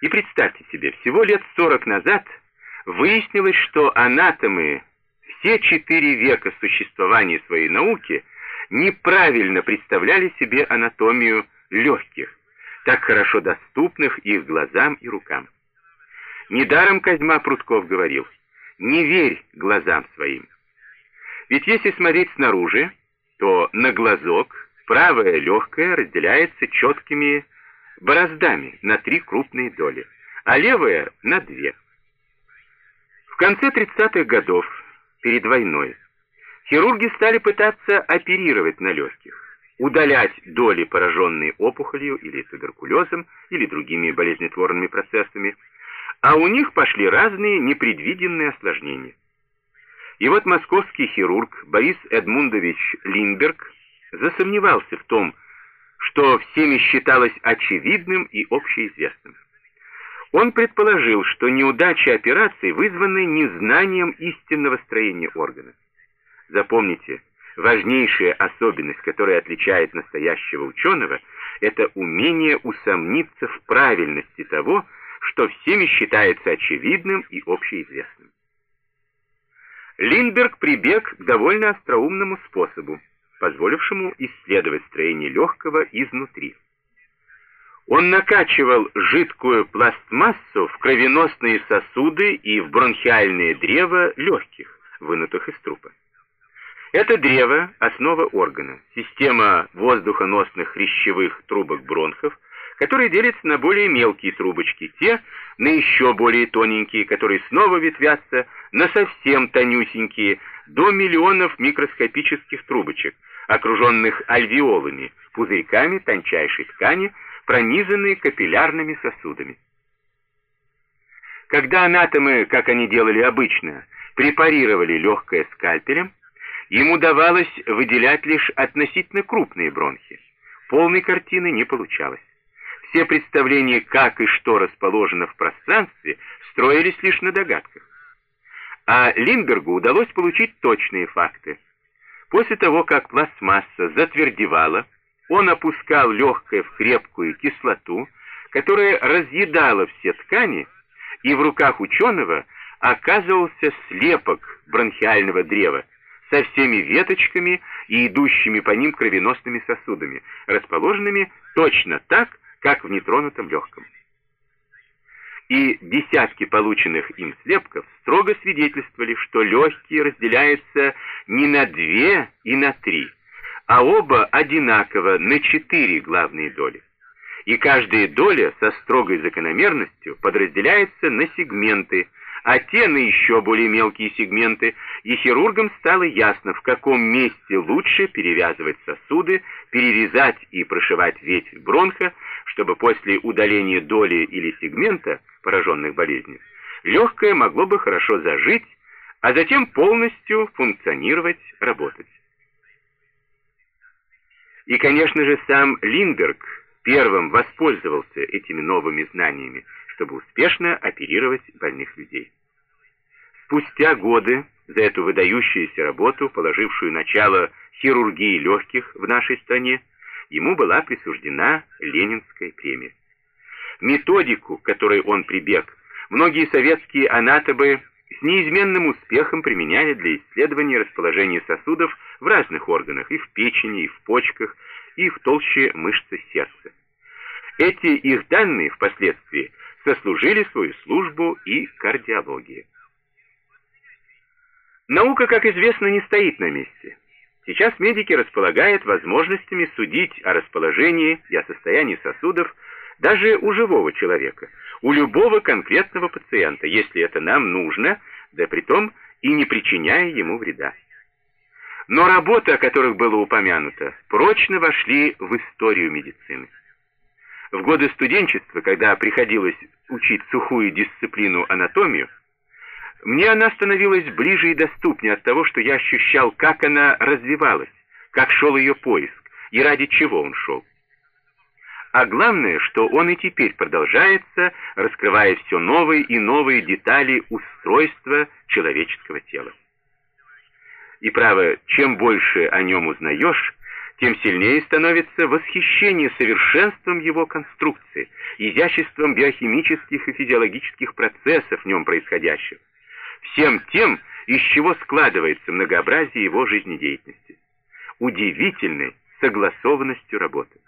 И представьте себе, всего лет 40 назад выяснилось, что анатомы все четыре века существования своей науки неправильно представляли себе анатомию легких, так хорошо доступных их глазам и рукам. Недаром Козьма Прутков говорил, не верь глазам своим. Ведь если смотреть снаружи, то на глазок правое легкое разделяется четкими бороздами на три крупные доли, а левое на две. В конце 30-х годов, перед войной, хирурги стали пытаться оперировать на легких, удалять доли, пораженные опухолью или туберкулезом, или другими болезнетворными процессами, а у них пошли разные непредвиденные осложнения. И вот московский хирург Борис Эдмундович Линдберг засомневался в том, что всеми считалось очевидным и общеизвестным. Он предположил, что неудача операции вызваны незнанием истинного строения органа. Запомните, важнейшая особенность, которая отличает настоящего ученого, это умение усомниться в правильности того, что всеми считается очевидным и общеизвестным. Линдберг прибег к довольно остроумному способу, позволившему исследовать строение легкого изнутри. Он накачивал жидкую пластмассу в кровеносные сосуды и в бронхиальные древа легких, вынутых из трупа. Это древо – основа органа, система воздухоносных хрящевых трубок бронхов, которые делятся на более мелкие трубочки, те на еще более тоненькие, которые снова ветвятся на совсем тонюсенькие, до миллионов микроскопических трубочек, окруженных альвеолами, пузырьками тончайшей ткани, пронизанные капиллярными сосудами. Когда анатомы, как они делали обычно, препарировали легкое скальпелем, им удавалось выделять лишь относительно крупные бронхи. Полной картины не получалось. Все представления, как и что расположено в пространстве, строились лишь на догадках. А Линдбергу удалось получить точные факты. После того, как пластмасса затвердевала, он опускал легкое в крепкую кислоту, которая разъедала все ткани, и в руках ученого оказывался слепок бронхиального древа со всеми веточками и идущими по ним кровеносными сосудами, расположенными точно так, как в нетронутом легком. И десятки полученных им слепков строго свидетельствовали, что легкие разделяются не на две и на три, а оба одинаково на четыре главные доли. И каждая доля со строгой закономерностью подразделяется на сегменты, а те на еще более мелкие сегменты, и хирургам стало ясно, в каком месте лучше перевязывать сосуды, перерезать и прошивать ветвь бронха, чтобы после удаления доли или сегмента, пораженных болезнью, легкое могло бы хорошо зажить, а затем полностью функционировать, работать. И, конечно же, сам Линдберг первым воспользовался этими новыми знаниями, чтобы успешно оперировать больных людей. Спустя годы за эту выдающуюся работу, положившую начало хирургии легких в нашей стране, ему была присуждена Ленинская премия. Методику, к которой он прибег, многие советские анатомы с неизменным успехом применяли для исследования расположения сосудов в разных органах, и в печени, и в почках, и в толще мышцы сердца. Эти их данные впоследствии сослужили свою службу и кардиологии. Наука, как известно, не стоит на месте. Сейчас медики располагают возможностями судить о расположении и о состоянии сосудов даже у живого человека, у любого конкретного пациента, если это нам нужно, да притом и не причиняя ему вреда. Но работы, о которых было упомянуто, прочно вошли в историю медицины. В годы студенчества, когда приходилось учить сухую дисциплину анатомию, мне она становилась ближе и доступнее от того, что я ощущал, как она развивалась, как шел ее поиск и ради чего он шел. А главное, что он и теперь продолжается, раскрывая все новые и новые детали устройства человеческого тела. И право, чем больше о нем узнаешь, тем сильнее становится восхищение совершенством его конструкции, изяществом биохимических и физиологических процессов в нем происходящих, всем тем, из чего складывается многообразие его жизнедеятельности, удивительной согласованностью работы.